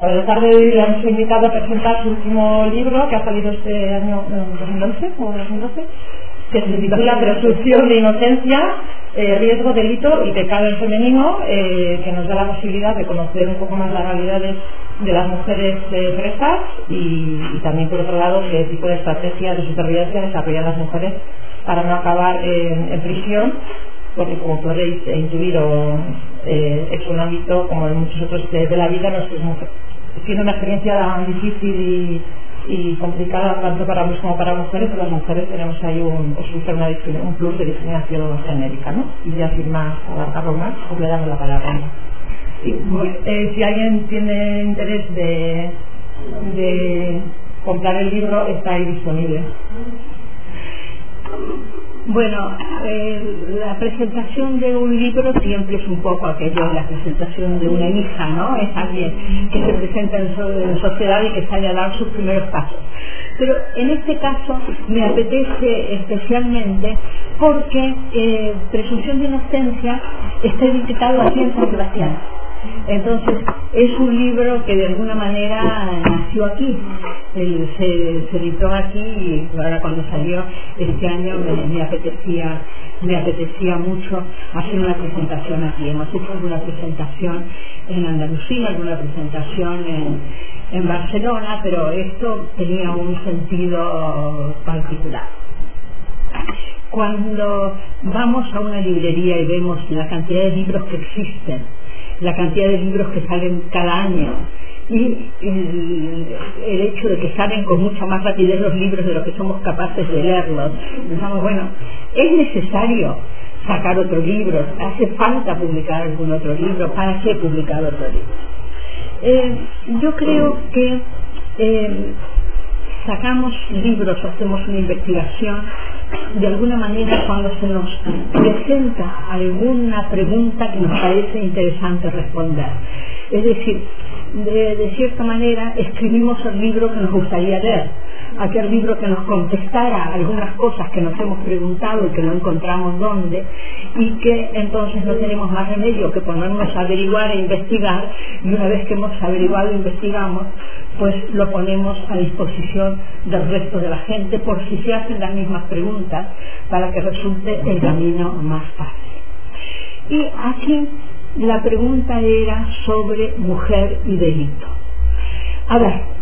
de tarde le hemos invitado a presentar su último libro que ha salido este año 2011 o 2012 que se titula Presunción de Inocencia, eh, Riesgo, Delito y Pecado en Femenino, eh, que nos da la posibilidad de conocer un poco más las realidades de las mujeres eh, presas y, también, por otro lado, qué tipo de estrategias de supervivencia desarrollan las mujeres para no acabar en, en prisión, porque como podréis intuir, es un ámbito, como en muchos otros de, de la vida, no es, tiene una experiencia difícil y y complicada tanto para hombres como para mujeres, pero las mujeres tenemos ahí un, un plus de discriminación genérica, ¿no? Y ya sin más abarcarlo más, os le damos la palabra. Sí, eh, si alguien tiene interés de, de comprar el libro, está ahí disponible. Bueno, eh, la presentación de un libro siempre es un poco aquello, la presentación de una hija, ¿no? Es alguien que se presenta en, sociedad y que sale a dar sus primeros pasos. Pero en este caso me apetece especialmente porque eh, Presunción de Inocencia está dedicado en San Sebastián entonces, es un libro que de alguna manera nació aquí, se, editó aquí y ahora cuando salió este año me, apetecía me apetecía mucho hacer una presentación aquí. Hemos hecho alguna presentación en Andalucía, alguna presentación en, en Barcelona, pero esto tenía un sentido particular. Cuando vamos a una librería y vemos la cantidad de libros que existen, la cantidad de libros que salen cada año y el, hecho de que salen con mucha más rapidez los libros de lo que somos capaces de leerlos. Bueno, es necesario sacar otro libro, hace falta publicar algún otro libro, ¿para qué publicar otro libro? Eh, yo creo que eh, sacamos libros, hacemos una investigación, de alguna manera cuando se nos presenta alguna pregunta que nos parece interesante responder. Es decir, de, cierta manera escribimos el libro que nos gustaría leer, aquel libro que nos contestara algunas cosas que nos hemos preguntado y que no encontramos dónde, y que entonces no tenemos más remedio que ponernos a averiguar e investigar, y una vez que hemos averiguado e investigamos, pues lo ponemos a disposición del resto de la gente por si se hacen las mismas preguntas para que resulte el camino más fácil. Y aquí la pregunta era sobre mujer y delito. A ver,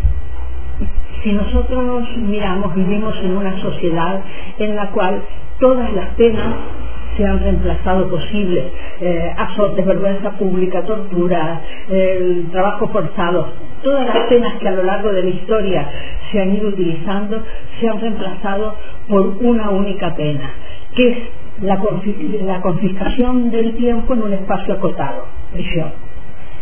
si nosotros miramos, vivimos en una sociedad en la cual todas las penas se han reemplazado posibles, eh, azotes, vergüenza pública, tortura, trabajo forzado, todas las penas que a lo largo de la historia se han ido utilizando se han reemplazado por una única pena, que es la, confiscación del tiempo en un espacio acotado, prisión.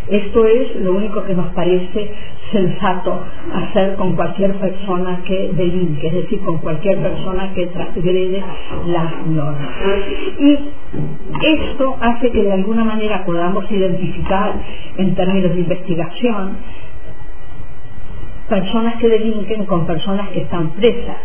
Esto es lo único que nos parece sensato hacer con cualquier persona que delinque, es decir, con cualquier persona que transgrede las normas. Y esto hace que de alguna manera podamos identificar en términos de investigación personas que delinquen con personas que están presas,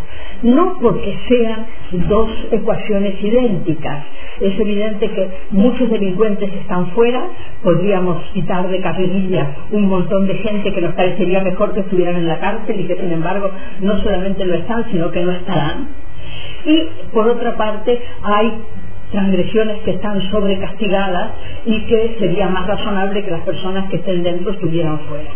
no porque sean dos ecuaciones idénticas. Es evidente que muchos delincuentes están fuera, podríamos quitar de carrerilla un montón de gente que nos parecería mejor que estuvieran en la cárcel y que sin embargo no solamente lo están, sino que no estarán. Y por otra parte hay transgresiones que están sobrecastigadas y que sería más razonable que las personas que estén dentro estuvieran fuera.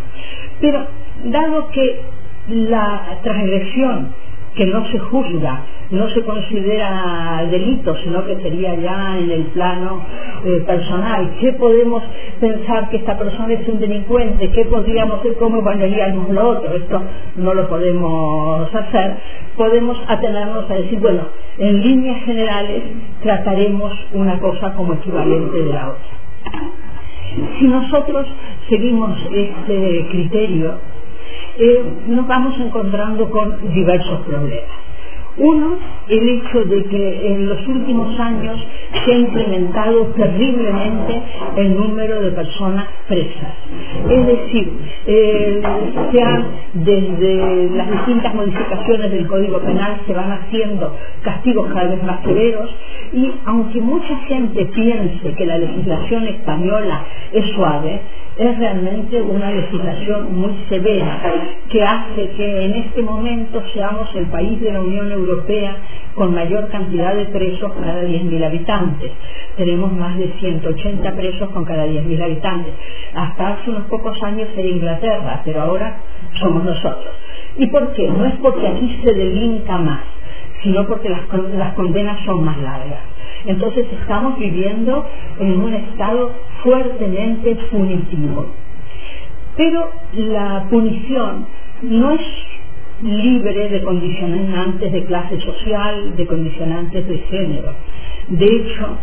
Pero dado que la transgresión que no se juzga, no se considera delito, sino que sería ya en el plano eh, personal. ¿Qué podemos pensar que esta persona es un delincuente? ¿Qué podríamos hacer? ¿Cómo evaluaríamos lo otro? Esto no lo podemos hacer. Podemos atenernos a decir, bueno, en líneas generales trataremos una cosa como equivalente de la otra. Si nosotros seguimos este criterio, eh, nos vamos encontrando con diversos problemas. Uno, el hecho de que en los últimos años se ha incrementado terriblemente el número de personas presas. Es decir, eh, desde las distintas modificaciones del Código Penal se van haciendo castigos cada vez más severos y aunque mucha gente piense que la legislación española es suave, es realmente una legislación muy severa que hace que en este momento seamos el país de la Unión Europea con mayor cantidad de presos cada 10.000 habitantes. Tenemos más de 180 presos con cada 10.000 habitantes. Hasta hace unos pocos años era Inglaterra, pero ahora somos nosotros. ¿Y por qué? No es porque aquí se delinca más, sino porque las, las condenas son más largas. Entonces estamos viviendo en un estado fuertemente punitivo. Pero la punición no es libre de condicionantes de clase social, de condicionantes de género. De hecho,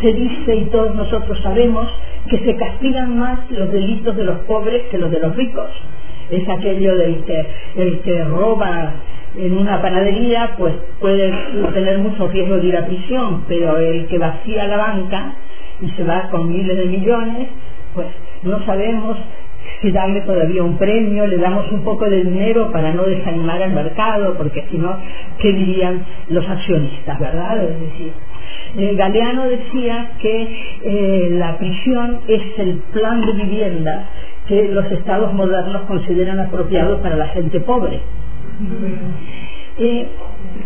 se dice y todos nosotros sabemos que se castigan más los delitos de los pobres que los de los ricos. Es aquello del que el que roba en una panadería pues puede tener mucho riesgo de ir a prisión, pero el que vacía la banca y se va con miles de millones, pues no sabemos si darle todavía un premio, le damos un poco de dinero para no desanimar al mercado, porque si no, ¿qué dirían los accionistas, verdad? Es decir, eh, Galeano decía que eh, la prisión es el plan de vivienda que los estados modernos consideran apropiado para la gente pobre. Y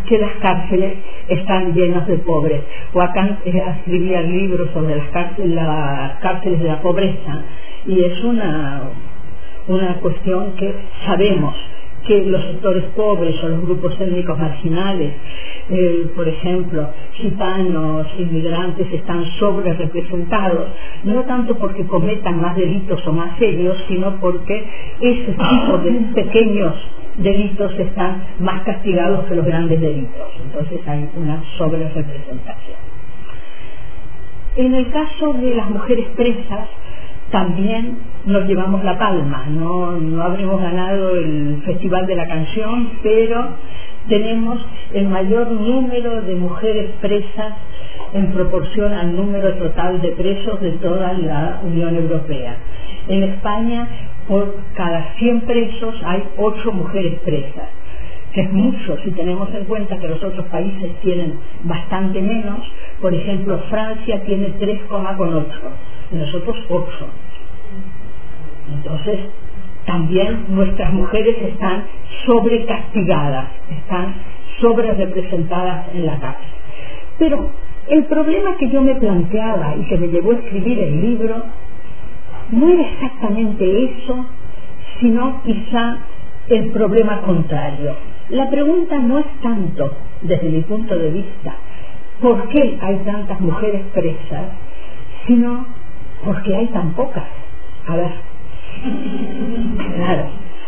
que las cárceles están llenas de pobres. Joaquín eh, escribía libros sobre las cárceles, las cárceles de la pobreza y es una, una cuestión que sabemos que los sectores pobres o los grupos étnicos marginales, eh, por ejemplo, gitanos, inmigrantes, están sobre representados, no tanto porque cometan más delitos o más serios, sino porque ese tipo de pequeños delitos están más castigados que los grandes delitos. Entonces hay una sobre representación. En el caso de las mujeres presas, también nos llevamos la palma. No, no habremos ganado el Festival de la Canción, pero tenemos el mayor número de mujeres presas en proporción al número total de presos de toda la Unión Europea. En España, por cada 100 presos hay 8 mujeres presas, que es mucho si tenemos en cuenta que los otros países tienen bastante menos. Por ejemplo, Francia tiene 3,8, nosotros 8. Entonces, también nuestras mujeres están sobrecastigadas, están sobre representadas en la cárcel. Pero el problema que yo me planteaba y que me llevó a escribir el libro no era exactamente eso, sino quizá el problema contrario. La pregunta no es tanto, desde mi punto de vista, por qué hay tantas mujeres presas, sino por qué hay tan pocas. A ver, claro,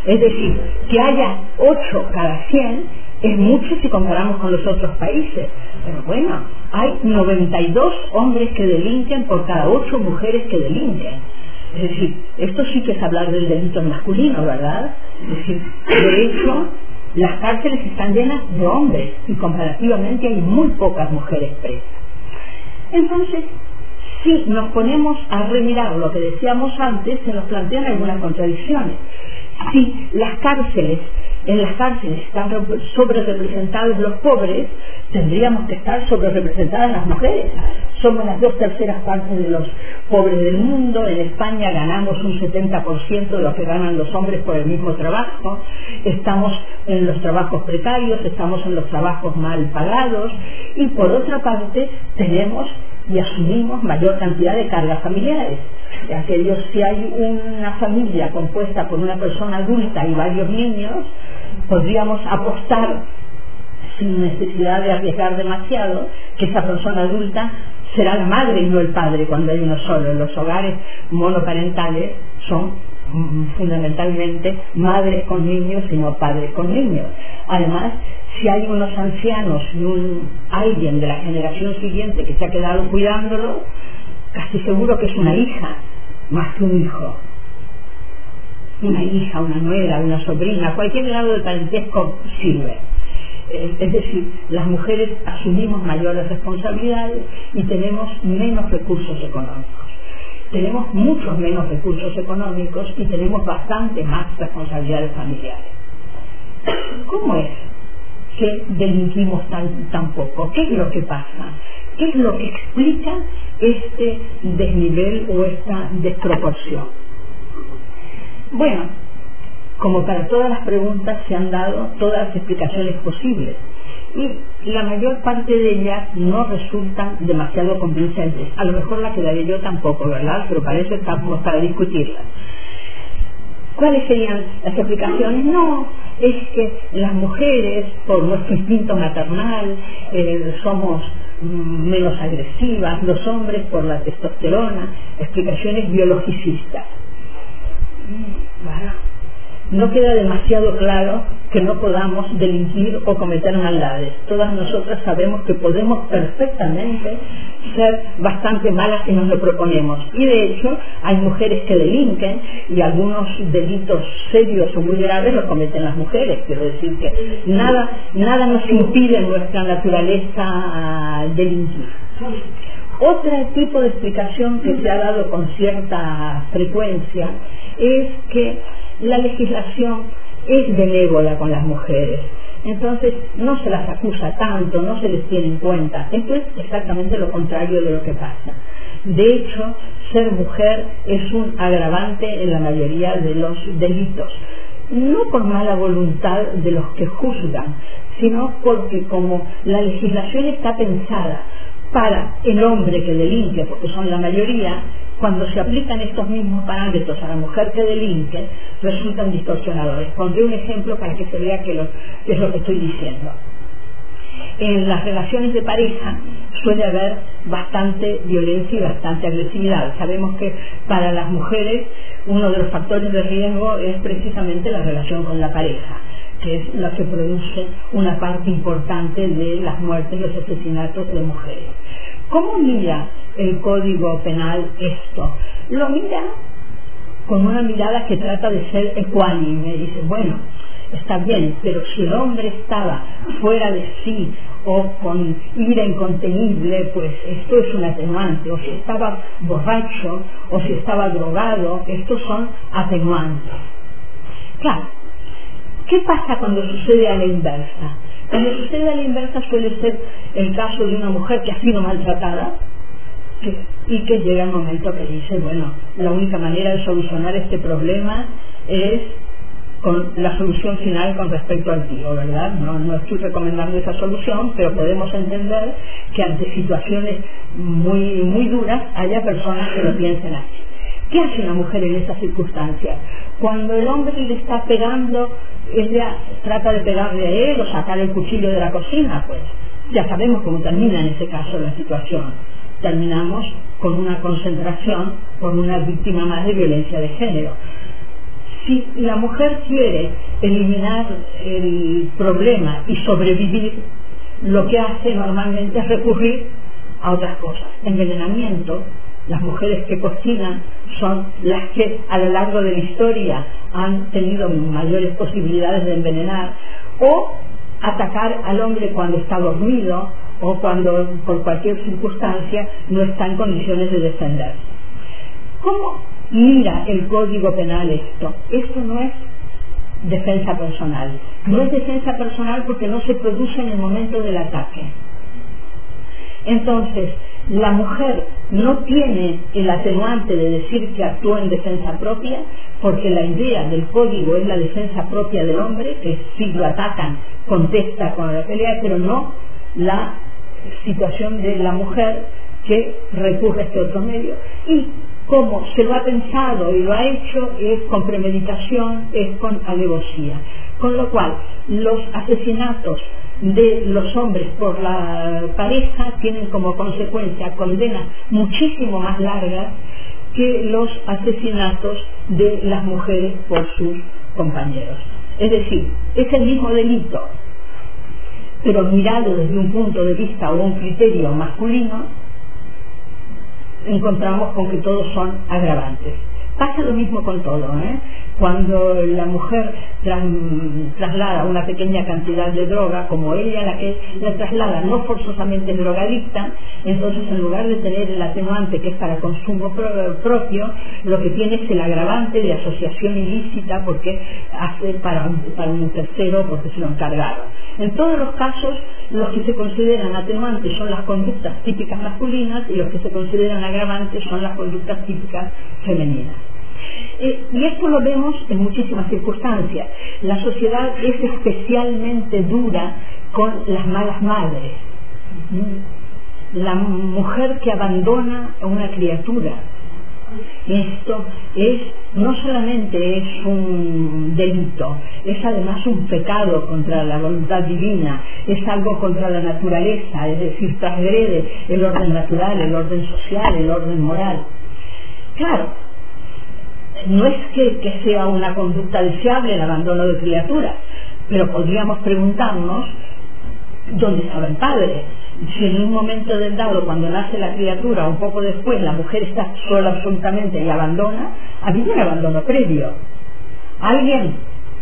es decir, que haya 8 cada 100 es mucho si comparamos con los otros países. Pero bueno, hay 92 hombres que delinquen por cada 8 mujeres que delinquen. Es decir, esto sí que es hablar del delito masculino, ¿verdad? Es decir, de hecho, las cárceles están llenas de hombres y comparativamente hay muy pocas mujeres presas. Entonces, si nos ponemos a remirar lo que decíamos antes, se nos plantean algunas contradicciones. Si las cárceles en las cárceles están sobre representados los pobres, tendríamos que estar sobre representadas las mujeres. Somos las dos terceras partes de los pobres del mundo. En España ganamos un 70% de lo que ganan los hombres por el mismo trabajo. Estamos en los trabajos precarios, estamos en los trabajos mal pagados. Y por otra parte, tenemos y asumimos mayor cantidad de cargas familiares. Aquellos, si hay una familia compuesta por una persona adulta y varios niños, podríamos apostar sin necesidad de arriesgar demasiado que esa persona adulta será la madre y no el padre cuando hay uno solo. Los hogares monoparentales son fundamentalmente madres con niños y no padres con niños. Además, si hay unos ancianos y un, alguien de la generación siguiente que se ha quedado cuidándolo, casi seguro que es una hija más que un hijo una hija, una nuera, una sobrina, cualquier grado de parentesco sirve. Es decir, las mujeres asumimos mayores responsabilidades y tenemos menos recursos económicos. Tenemos muchos menos recursos económicos y tenemos bastante más responsabilidades familiares. ¿Cómo es que delinquimos tan, tan poco? ¿Qué es lo que pasa? ¿Qué es lo que explica este desnivel o esta desproporción? Bueno, como para todas las preguntas se han dado todas las explicaciones posibles y la mayor parte de ellas no resultan demasiado convincentes. A lo mejor la que daré yo tampoco, ¿verdad? Pero para eso estamos para discutirlas. ¿Cuáles serían las explicaciones? No, es que las mujeres, por nuestro instinto maternal, eh, somos mm, menos agresivas, los hombres por la testosterona, explicaciones biologicistas. Bueno, no queda demasiado claro que no podamos delinquir o cometer maldades. Todas nosotras sabemos que podemos perfectamente ser bastante malas si nos lo proponemos. Y de hecho hay mujeres que delinquen y algunos delitos serios o muy graves los cometen las mujeres. Quiero decir que nada, nada nos impide en nuestra naturaleza delinquir. Otro tipo de explicación que se ha dado con cierta frecuencia es que la legislación es benévola con las mujeres. Entonces no se las acusa tanto, no se les tiene en cuenta. Esto es exactamente lo contrario de lo que pasa. De hecho, ser mujer es un agravante en la mayoría de los delitos. No por mala voluntad de los que juzgan, sino porque como la legislación está pensada para el hombre que delinque, porque son la mayoría, cuando se aplican estos mismos parámetros a la mujer que delinque, resultan distorsionadores. Pondré un ejemplo para que se vea que, es lo que estoy diciendo. En las relaciones de pareja suele haber bastante violencia y bastante agresividad. Sabemos que para las mujeres uno de los factores de riesgo es precisamente la relación con la pareja que es la que produce una parte importante de las muertes y los asesinatos de mujeres. ¿Cómo mira el Código Penal esto? Lo mira con una mirada que trata de ser ecuánime. Dice, bueno, está bien, pero si el hombre estaba fuera de sí o con ira incontenible, pues esto es un atenuante. O si estaba borracho o si estaba drogado, estos son atenuantes. Claro, ¿qué pasa cuando sucede a la inversa? Cuando sucede a la inversa suele ser el caso de una mujer que ha sido maltratada y que llega el momento que dice, bueno, la única manera de solucionar este problema es con la solución final con respecto al tío, ¿verdad? No, estoy recomendando esa solución, pero podemos entender que ante situaciones muy, muy duras haya personas que lo piensen así. ¿Qué hace una mujer en esas circunstancias? Cuando el hombre le está pegando ella trata de pegarle a él o sacar el cuchillo de la cocina, pues ya sabemos cómo termina en ese caso la situación. Terminamos con una concentración, con una víctima más de violencia de género. Si la mujer quiere eliminar el problema y sobrevivir, lo que hace normalmente es recurrir a otras cosas. Envenenamiento, las mujeres que cocinan son las que a lo largo de la historia han tenido mayores posibilidades de envenenar, o atacar al hombre cuando está dormido o cuando por cualquier circunstancia no está en condiciones de defender. ¿Cómo mira el Código Penal esto? Esto no es defensa personal. No es defensa personal porque no se produce en el momento del ataque. Entonces, la mujer no tiene el atenuante de decir que actuó en defensa propia, porque la idea del código es la defensa propia del hombre, que si lo atacan contesta con la pelea, pero no la situación de la mujer que recurre a este otro medio. Y como se lo ha pensado y lo ha hecho, es con premeditación, es con alevosía. Con lo cual, los asesinatos de los hombres por la pareja tienen como consecuencia condenas muchísimo más largas que los asesinatos de las mujeres por sus compañeros. Es decir, es el mismo delito, pero mirado desde un punto de vista o un criterio masculino, encontramos con que todos son agravantes. Pasa lo mismo con todo. ¿eh? Cuando la mujer traslada una pequeña cantidad de droga, como ella la que la traslada no forzosamente drogadicta, entonces en lugar de tener el atenuante que es para consumo propio, lo que tiene es el agravante de asociación ilícita porque hace para un, para un tercero porque se lo encargaron. En todos los casos, los que se consideran atenuantes son las conductas típicas masculinas y los que se consideran agravantes son las conductas típicas femeninas. Eh, y esto lo vemos en muchísimas circunstancias. La sociedad es especialmente dura con las malas madres. La mujer que abandona a una criatura, esto es no solamente es un delito, es además un pecado contra la voluntad divina, es algo contra la naturaleza, es decir, transgrede el orden natural, el orden social, el orden moral. Claro, no es que, sea una conducta deseable el abandono de criaturas, pero podríamos preguntarnos dónde estaba el padre, si en un momento del dado, cuando nace la criatura, un poco después, la mujer está sola absolutamente y abandona, ha habido un abandono previo. Alguien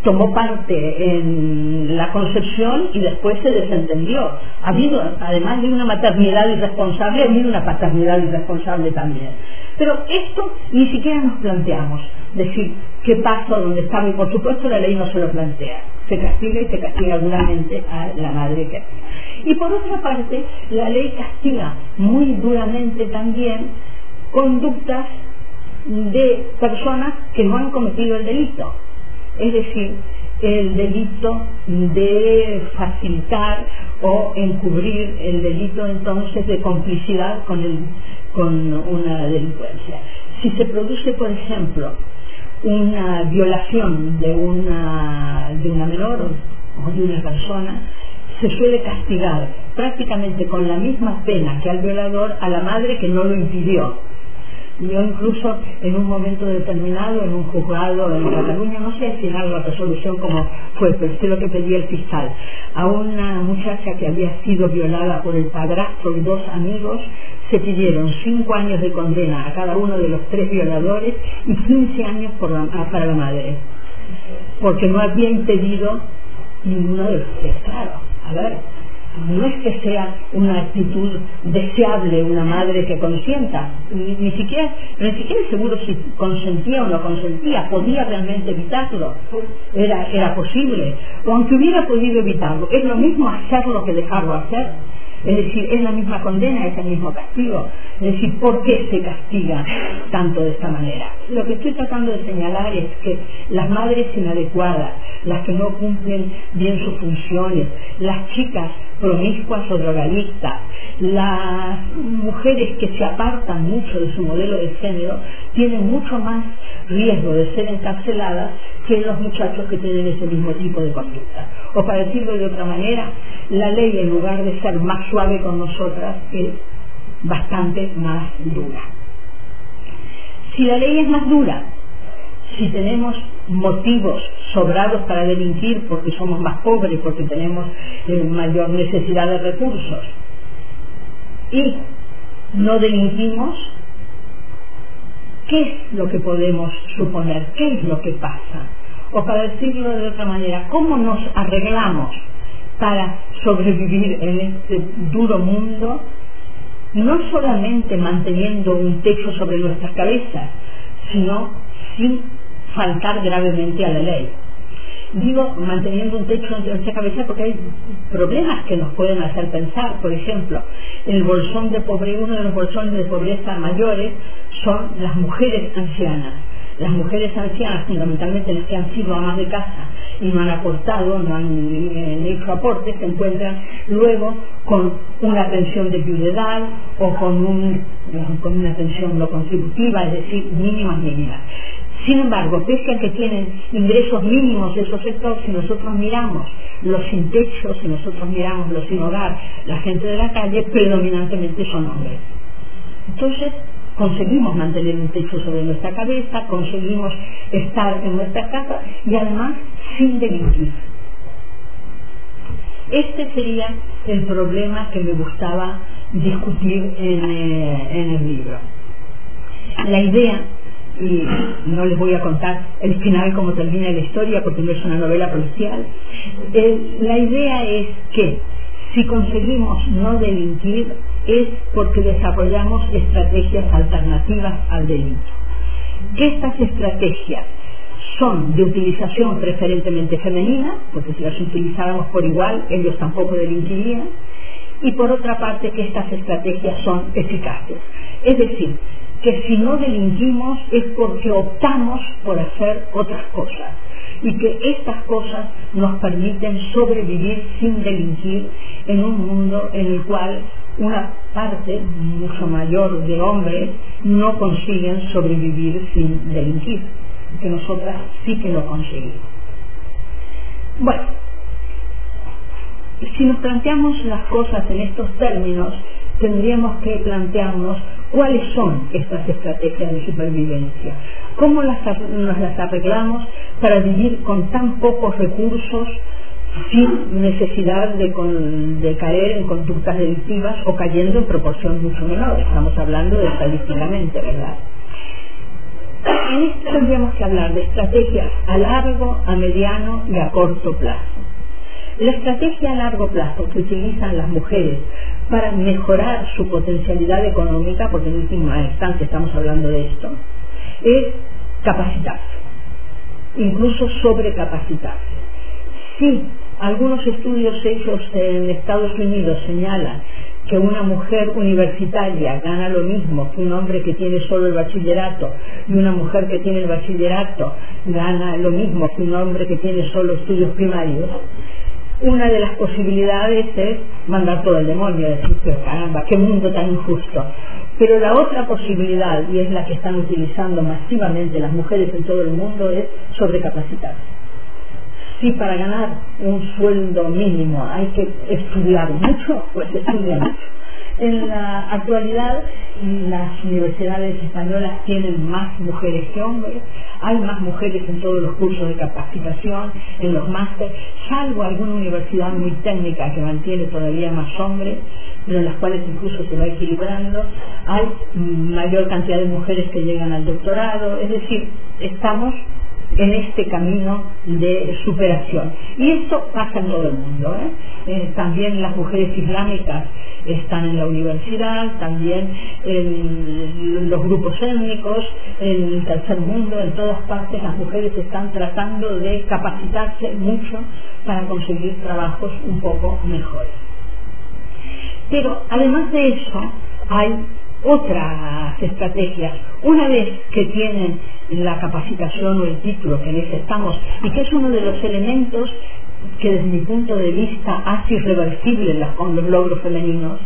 tomó parte en la concepción y después se desentendió. Ha habido, además de una maternidad irresponsable, ha habido una paternidad irresponsable también. Pero esto ni siquiera nos planteamos, decir qué pasa, dónde estamos, y por supuesto la ley no se lo plantea. Se castiga y se castiga duramente a la madre que y por otra parte, la ley castiga muy duramente también conductas de personas que no han cometido el delito. Es decir, el delito de facilitar o encubrir el delito entonces de complicidad con, con una delincuencia. Si se produce, por ejemplo, una violación de una, de una menor o de una persona, se suele castigar prácticamente con la misma pena que al violador a la madre que no lo impidió. Yo incluso en un momento determinado, en un juzgado en Cataluña, no sé al final la resolución como fue, pero sé lo que pedía el fiscal, a una muchacha que había sido violada por el padrastro y dos amigos, se pidieron cinco años de condena a cada uno de los tres violadores y 15 años para la madre, porque no había impedido ninguno de los tres, claro. A ver, no es que sea una actitud deseable una madre que consienta, ni, siquiera, ni siquiera seguro si consentía o no consentía, podía realmente evitarlo, era, era posible, o aunque hubiera podido evitarlo, es lo mismo hacerlo que dejarlo hacer. Es decir, es la misma condena, es el mismo castigo. Es decir, ¿por qué se castiga tanto de esta manera? Lo que estoy tratando de señalar es que las madres inadecuadas, las que no cumplen bien sus funciones, las chicas promiscuas o drogadictas, las mujeres que se apartan mucho de su modelo de género, tienen mucho más riesgo de ser encarceladas que los muchachos que tienen ese mismo tipo de conducta. O para decirlo de otra manera, la ley en lugar de ser más suave con nosotras es bastante más dura. Si la ley es más dura, si tenemos motivos sobrados para delinquir porque somos más pobres, porque tenemos eh, mayor necesidad de recursos, y no delinquimos, ¿qué es lo que podemos suponer? ¿Qué es lo que pasa? O para decirlo de otra manera, ¿cómo nos arreglamos para sobrevivir en este duro mundo? No solamente manteniendo un techo sobre nuestras cabezas, sino sin faltar gravemente a la ley. Digo, manteniendo un techo entre nuestra cabeza porque hay problemas que nos pueden hacer pensar. Por ejemplo, el bolsón de pobreza, uno de los bolsones de pobreza mayores son las mujeres ancianas. Las mujeres ancianas, fundamentalmente las que han sido amas de casa y no han aportado, no han eh, hecho aportes, se encuentran luego con una pensión de viudedad o con, un, con una pensión no contributiva, es decir, mínimas mínimas. Sin embargo, pese a que tienen ingresos mínimos de esos sectores, si nosotros miramos los sin techo, si nosotros miramos los sin hogar, la gente de la calle, predominantemente son hombres. Entonces, conseguimos mantener un techo sobre nuestra cabeza, conseguimos estar en nuestra casa y además sin delinquir. Este sería el problema que me gustaba discutir en, eh, en el libro. La idea y no les voy a contar el final como termina la historia porque no es una novela policial. Eh, la idea es que si conseguimos no delinquir es porque desarrollamos estrategias alternativas al delito. Estas estrategias son de utilización preferentemente femenina, porque si las utilizáramos por igual, ellos tampoco delinquirían, y por otra parte que estas estrategias son eficaces. Es decir, que si no delinquimos es porque optamos por hacer otras cosas y que estas cosas nos permiten sobrevivir sin delinquir en un mundo en el cual una parte mucho mayor de hombres no consiguen sobrevivir sin delinquir, que nosotras sí que lo conseguimos. Bueno, si nos planteamos las cosas en estos términos, tendríamos que plantearnos cuáles son estas estrategias de supervivencia, cómo nos las arreglamos para vivir con tan pocos recursos sin necesidad de, de, caer en conductas delictivas o cayendo en proporción mucho menor. Estamos hablando de estadísticamente, ¿verdad? En esto tendríamos que hablar de estrategias a largo, a mediano y a corto plazo. La estrategia a largo plazo que utilizan las mujeres para mejorar su potencialidad económica, porque en última instancia estamos hablando de esto, es capacitarse, incluso sobrecapacitarse. Si algunos estudios hechos en Estados Unidos señalan que una mujer universitaria gana lo mismo que un hombre que tiene solo el bachillerato y una mujer que tiene el bachillerato gana lo mismo que un hombre que tiene solo estudios primarios, una de las posibilidades es mandar todo el demonio, decir, pero caramba, qué mundo tan injusto. Pero la otra posibilidad, y es la que están utilizando masivamente las mujeres en todo el mundo, es sobrecapacitarse. Si para ganar un sueldo mínimo hay que estudiar mucho, pues estudia mucho. En la actualidad las universidades españolas tienen más mujeres que hombres, hay más mujeres en todos los cursos de capacitación, en los másteres, salvo alguna universidad muy técnica que mantiene todavía más hombres, pero en las cuales incluso se va equilibrando, hay mayor cantidad de mujeres que llegan al doctorado, es decir, estamos en este camino de superación. Y esto pasa en todo el mundo. ¿eh? También las mujeres islámicas están en la universidad, también en los grupos étnicos, en el tercer mundo, en todas partes las mujeres están tratando de capacitarse mucho para conseguir trabajos un poco mejores. Pero además de eso, hay otras estrategias. Una vez que tienen la capacitación o el título que necesitamos y que es uno de los elementos que desde mi punto de vista hace irreversible con los logros femeninos,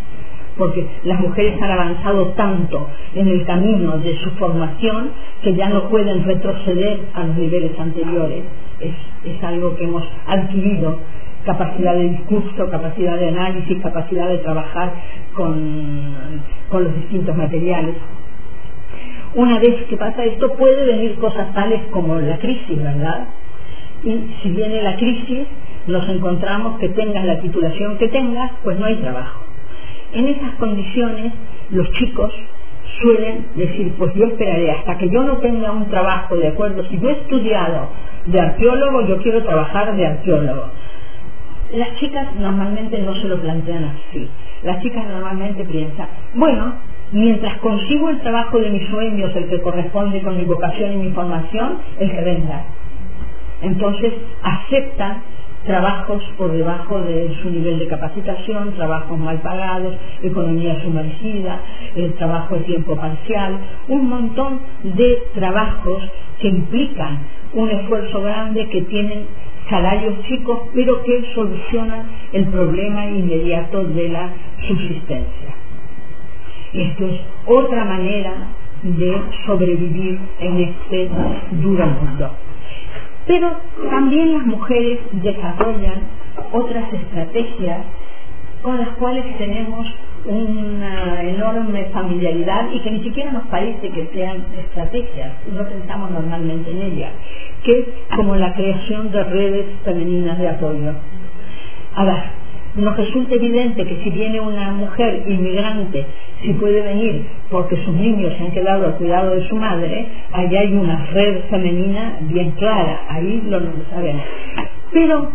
porque las mujeres han avanzado tanto en el camino de su formación que ya no pueden retroceder a los niveles anteriores. Es, es algo que hemos adquirido capacidad de discurso, capacidad de análisis, capacidad de trabajar con, con los distintos materiales. Una vez que pasa esto puede venir cosas tales como la crisis, ¿verdad? Y si viene la crisis, nos encontramos que tengas la titulación que tengas, pues no hay trabajo. En esas condiciones, los chicos suelen decir, pues yo esperaré hasta que yo no tenga un trabajo de acuerdo. Si yo he estudiado de arqueólogo, yo quiero trabajar de arqueólogo. Las chicas normalmente no se lo plantean así. Las chicas normalmente piensan, bueno, mientras consigo el trabajo de mis sueños, el que corresponde con mi vocación y mi formación, el que venga. Entonces aceptan trabajos por debajo de su nivel de capacitación, trabajos mal pagados, economía sumergida, el trabajo de tiempo parcial, un montón de trabajos que implican un esfuerzo grande que tienen salarios chicos, pero que solucionan el problema inmediato de la subsistencia. Esto es otra manera de sobrevivir en este duro mundo. Pero también las mujeres desarrollan otras estrategias con las cuales tenemos una enorme familiaridad y que ni siquiera nos parece que sean estrategias, no pensamos normalmente en ellas, que es como la creación de redes femeninas de apoyo. A ver, nos resulta evidente que si viene una mujer inmigrante si puede venir porque sus niños se han quedado al cuidado de su madre, ahí hay una red femenina bien clara, ahí lo sabemos. Pero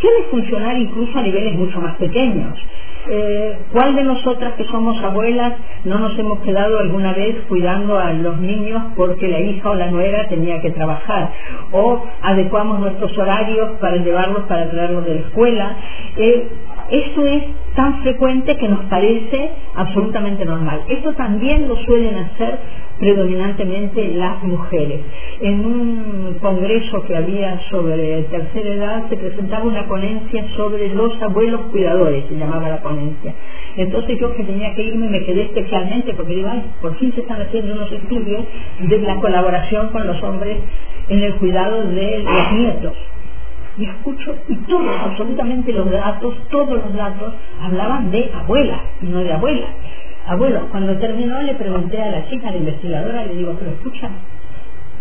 suele funcionar incluso a niveles mucho más pequeños. Eh, ¿Cuál de nosotras que somos abuelas no nos hemos quedado alguna vez cuidando a los niños porque la hija o la nuera tenía que trabajar? ¿O adecuamos nuestros horarios para llevarlos, para traerlos de la escuela? Eh, eso es tan frecuente que nos parece absolutamente normal. Esto también lo suelen hacer predominantemente las mujeres. En un congreso que había sobre tercera edad se presentaba una ponencia sobre los abuelos cuidadores, se llamaba la ponencia. Entonces yo que tenía que irme me quedé especialmente porque digo, ay, por fin se están haciendo unos estudios de la colaboración con los hombres en el cuidado de los nietos y escucho y todos, absolutamente los datos, todos los datos hablaban de abuela y no de abuela. Abuelo, cuando terminó le pregunté a la chica, la investigadora, le digo, pero escucha,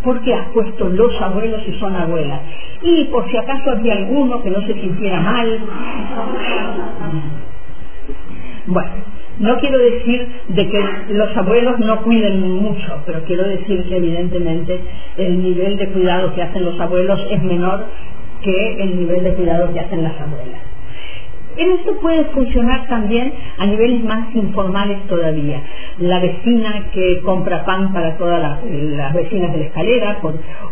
¿por qué has puesto los abuelos si son abuelas? Y por si acaso había alguno que no se sintiera mal. Bueno, no quiero decir de que los abuelos no cuiden mucho, pero quiero decir que evidentemente el nivel de cuidado que hacen los abuelos es menor que el nivel de cuidado que hacen las abuelas. Esto puede funcionar también a niveles más informales todavía. La vecina que compra pan para todas las, vecinas de la escalera,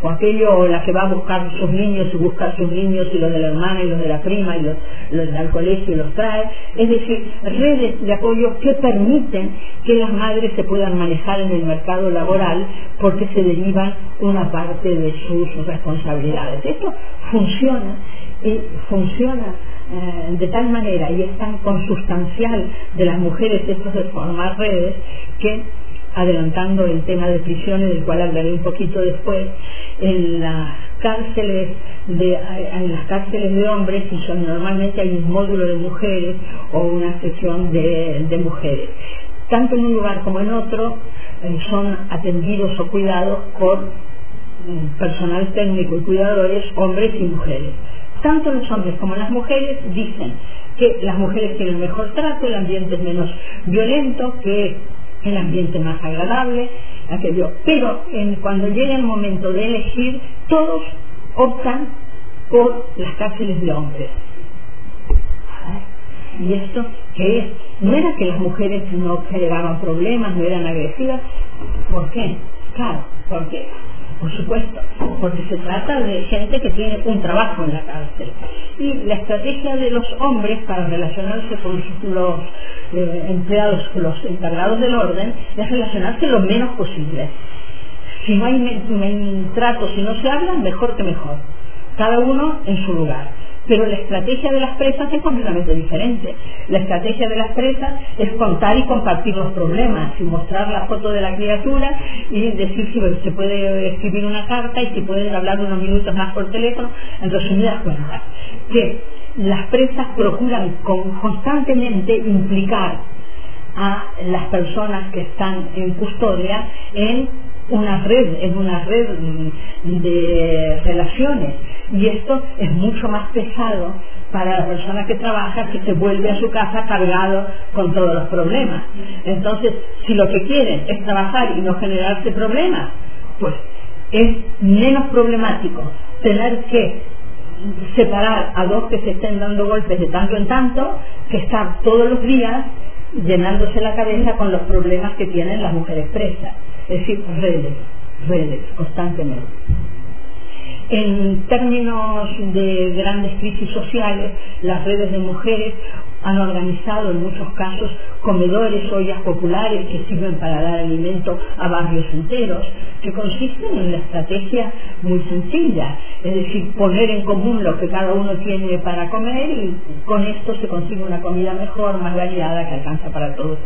o aquello, o la que va a buscar sus niños y buscar sus niños y los de la hermana y los de la prima y los, los del colegio y los trae. Es decir, redes de apoyo que permiten que las madres se puedan manejar en el mercado laboral porque se derivan una parte de sus responsabilidades. Esto funciona y funciona eh, de tal manera y es tan consustancial de las mujeres esto de formar redes que adelantando el tema de prisiones del cual hablaré un poquito después en las cárceles de en las cárceles de hombres y normalmente hay un módulo de mujeres o una sección de, mujeres. Tanto en un lugar como en otro eh, son atendidos o cuidados por personal técnico y cuidadores hombres y mujeres tanto los hombres como las mujeres dicen que las mujeres tienen mejor trato, el ambiente es menos violento, que el ambiente más agradable, aquello. Pero cuando llega el momento de elegir, todos optan por las cárceles de hombres. ¿Y esto qué es? No era que las mujeres no generaban problemas, no eran agresivas. ¿Por qué? Claro, porque por supuesto, porque se trata de gente que tiene un trabajo en la cárcel. Y la estrategia de los hombres para relacionarse con los eh, empleados, los encargados del orden, es relacionarse lo menos posible. Si no hay trato, si no se habla, mejor que mejor. Cada uno en su lugar. Pero la estrategia de las presas es completamente diferente. La estrategia de las presas es contar y compartir los problemas, y mostrar la foto de la criatura y decir si se puede escribir una carta y si pueden hablar unos minutos más por teléfono, en resumidas cuentas. Que las presas procuran constantemente implicar a las personas que están en custodia en una red, en una red de relaciones y esto es mucho más pesado para la persona que trabaja que se vuelve a su casa cargado con todos los problemas. Entonces, si lo que quieren es trabajar y no generarse problemas, pues es menos problemático tener que separar a dos que se estén dando golpes de tanto en tanto que estar todos los días llenándose la cabeza con los problemas que tienen las mujeres presas. Es decir, redes, redes, constantemente en términos de grandes crisis sociales, las redes de mujeres han organizado en muchos casos comedores, ollas populares que sirven para dar alimento a barrios enteros, que consisten en una estrategia muy sencilla, es decir, poner en común lo que cada uno tiene para comer y con esto se consigue una comida mejor, más variada, que alcanza para todos.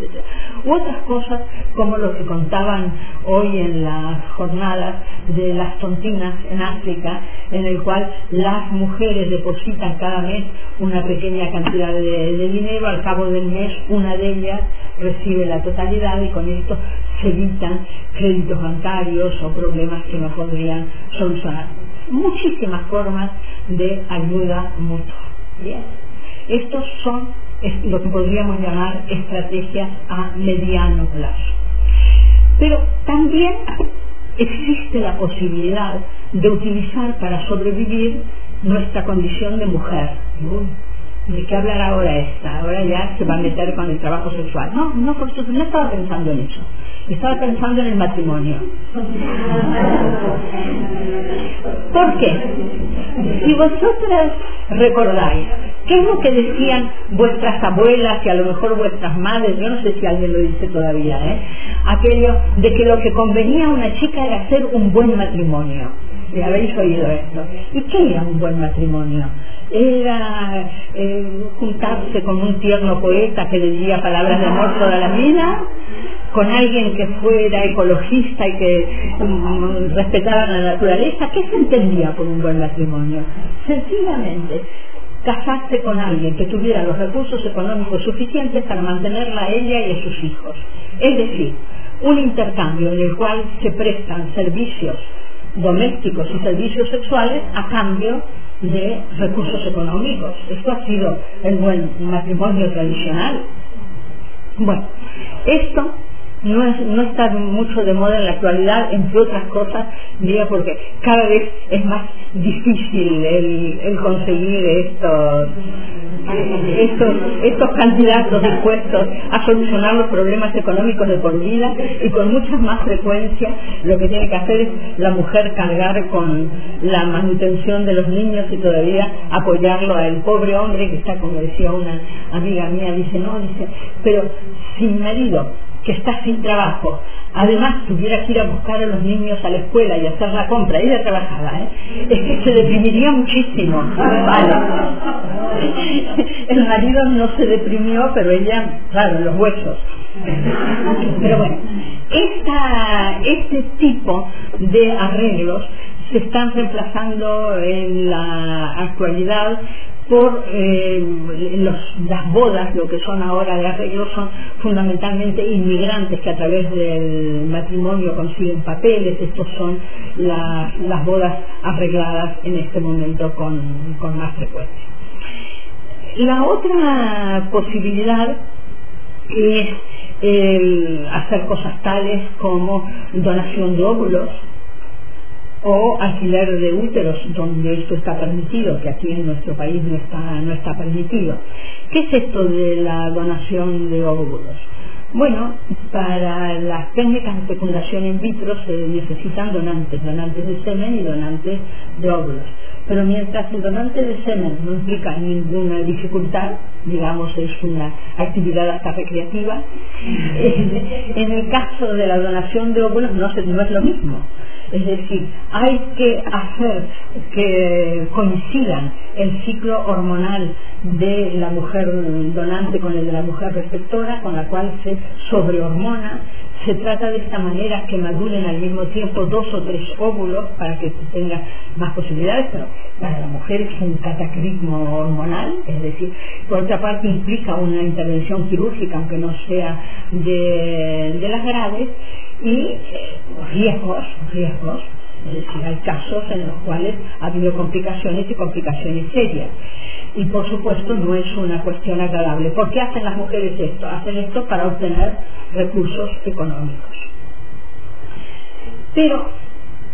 U otras cosas como lo que contaban hoy en las jornadas de las tontinas en África, en el cual las mujeres depositan cada mes una pequeña cantidad de dinero, al cabo del mes una de ellas recibe la totalidad y con esto se evitan créditos bancarios o problemas que no podrían solucionar. Muchísimas formas de ayuda mutua. Bien. Estos son lo que podríamos llamar estrategias a mediano plazo. Pero también existe la posibilidad de utilizar para sobrevivir nuestra condición de mujer. ¿De qué hablar ahora esta? Ahora ya se va a meter con el trabajo sexual. No, no, por supuesto, no estaba pensando en eso. Estaba pensando en el matrimonio. ¿Por qué? Si vosotras recordáis, ¿qué es lo que decían vuestras abuelas y a lo mejor vuestras madres? Yo no sé si alguien lo dice todavía, ¿eh? Aquello de que lo que convenía a una chica era hacer un buen matrimonio. Y habéis oído esto. ¿Y qué era un buen matrimonio? Era eh, juntarse con un tierno poeta que le diría palabras de amor toda la vida, con alguien que fuera ecologista y que um, respetara la naturaleza, ¿qué se entendía por un buen matrimonio? Sencillamente, casarse con alguien que tuviera los recursos económicos suficientes para mantenerla a ella y a sus hijos. Es decir, un intercambio en el cual se prestan servicios domésticos y servicios sexuales a cambio de recursos económicos. Esto ha sido el buen matrimonio tradicional. Bueno, esto no, es, no está mucho de moda en la actualidad, entre otras cosas, diría porque cada vez es más difícil el, conseguir estos, estos, estos candidatos dispuestos a solucionar los problemas económicos de por vida y con mucha más frecuencia lo que tiene que hacer es la mujer cargar con la manutención de los niños y todavía apoyarlo al pobre hombre que está, como decía una amiga mía, dice, no, dice, pero sin marido que está sin trabajo, además tuviera que ir a buscar a los niños a la escuela y hacer la compra, ella trabajaba, ¿eh? es que se deprimiría muchísimo. El marido no se deprimió, pero ella, claro, los huesos. Pero bueno, este tipo de arreglos se están reemplazando en la actualidad por eh, las bodas, lo que son ahora de arreglo, son fundamentalmente inmigrantes que a través del matrimonio consiguen papeles, estos son las bodas arregladas en este momento con, más frecuencia. La otra posibilidad es hacer cosas tales como donación de óvulos, o alquiler de úteros, donde esto está permitido, que aquí en nuestro país no está, no está permitido. ¿Qué es esto de la donación de óvulos? Bueno, para las técnicas de fecundación in vitro se necesitan donantes, donantes de semen y donantes de óvulos. Pero mientras el donante de semen no implica ninguna dificultad, digamos es una actividad hasta recreativa, en el caso de la donación de óvulos no, no es lo mismo es decir, hay que hacer que coincidan el ciclo hormonal de la mujer donante con el de la mujer receptora, con la cual se sobrehormona. Se trata de esta manera que maduren al mismo tiempo dos o tres óvulos para que se tenga más posibilidades, pero para la mujer es un cataclismo hormonal, es decir, por otra parte implica una intervención quirúrgica, aunque no sea de, de las graves, y eh, riesgos, riesgos, es decir, hay casos en los cuales ha habido complicaciones y complicaciones serias. Y por supuesto no es una cuestión agradable. ¿Por qué hacen las mujeres esto? Hacen esto para obtener recursos económicos. Pero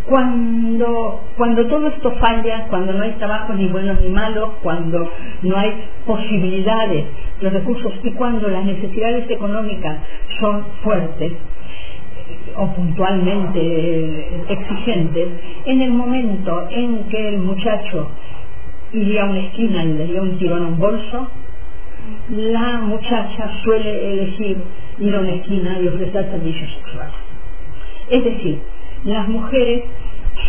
cuando, cuando todo esto falla, cuando no hay trabajos ni buenos ni malos, cuando no hay posibilidades de recursos y cuando las necesidades económicas son fuertes, o puntualmente exigentes, en el momento en que el muchacho iría a una esquina y le daría un tirón a un bolso, la muchacha suele elegir ir a una esquina y ofrecer servicios sexuales. Es decir, las mujeres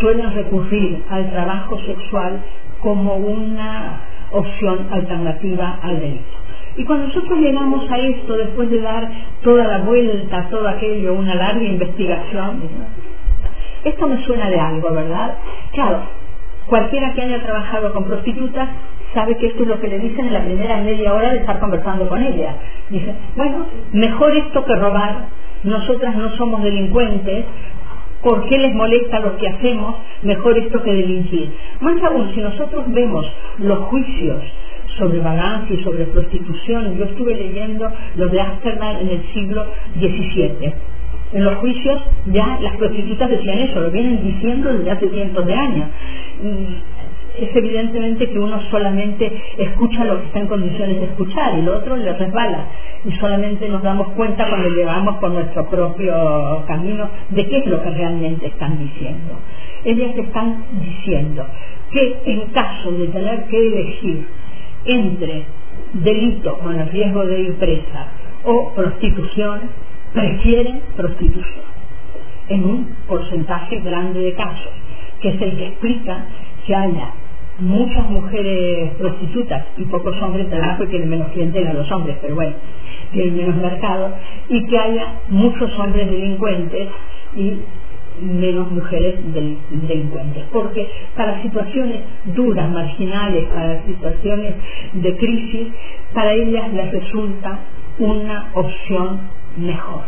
suelen recurrir al trabajo sexual como una opción alternativa al delito. Y cuando nosotros llegamos a esto, después de dar toda la vuelta, todo aquello, una larga investigación, esto me suena de algo, ¿verdad? Claro, cualquiera que haya trabajado con prostitutas sabe que esto es lo que le dicen en la primera media hora de estar conversando con ella. Dice, bueno, mejor esto que robar, nosotras no somos delincuentes, ¿por qué les molesta lo que hacemos? Mejor esto que delinquir. Más aún, si nosotros vemos los juicios sobre vagancia y sobre prostitución. Yo estuve leyendo los de Amsterdam en el siglo XVII. En los juicios ya las prostitutas decían eso, lo vienen diciendo desde hace cientos de años. es evidentemente que uno solamente escucha lo que está en condiciones de escuchar y lo otro le resbala. Y solamente nos damos cuenta cuando llegamos por nuestro propio camino de qué es lo que realmente están diciendo. Ellas están diciendo que en caso de tener que elegir entre delito con el riesgo de ir presa o prostitución, prefieren prostitución en un porcentaje grande de casos, que es el que explica que haya muchas mujeres prostitutas y pocos hombres, trabajo porque tienen menos clientela los hombres, pero bueno, tienen menos mercado, y que haya muchos hombres delincuentes y menos mujeres delincuentes, porque para situaciones duras, marginales, para situaciones de crisis, para ellas les resulta una opción mejor.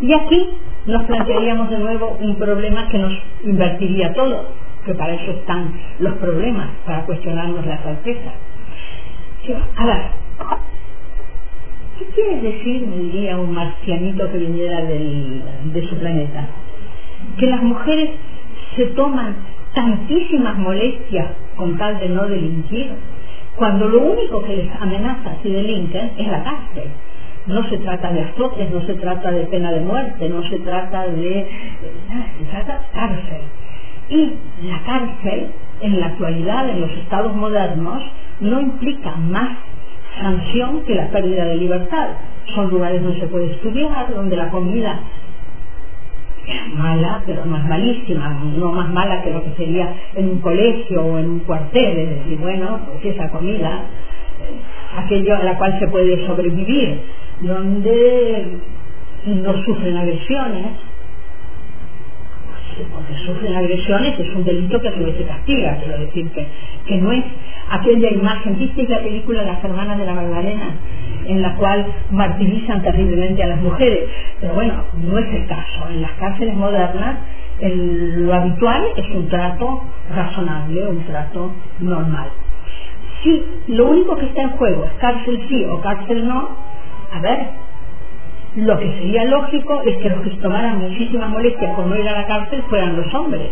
Y aquí nos plantearíamos de nuevo un problema que nos invertiría todo, que para eso están los problemas, para cuestionarnos la certeza. A ver, ¿qué quiere decir, me diría un marcianito que viniera de su planeta? Que las mujeres se toman tantísimas molestias con tal de no delinquir, cuando lo único que les amenaza si delinquen es la cárcel. No se trata de azotes, no se trata de pena de muerte, no se trata de... se trata de cárcel. Y la cárcel, en la actualidad, en los estados modernos, no implica más sanción que la pérdida de libertad. Son lugares donde se puede estudiar, donde la comida es mala, pero no es malísima, no más mala que lo que sería en un colegio o en un cuartel, es decir, bueno, pues esa comida, eh, aquello a la cual se puede sobrevivir, donde no sufren agresiones, porque sufren agresiones es un delito que se castiga, quiero decir que, que no es aquella imagen, ¿viste la película Las Hermanas de la Magdalena? en la cual martirizan terriblemente a las mujeres. Pero bueno, no es el caso. En las cárceles modernas lo habitual es un trato razonable, un trato normal. Si lo único que está en juego es cárcel sí o cárcel no, a ver, lo que sería lógico es que los que tomaran muchísima molestia por no ir a la cárcel fueran los hombres.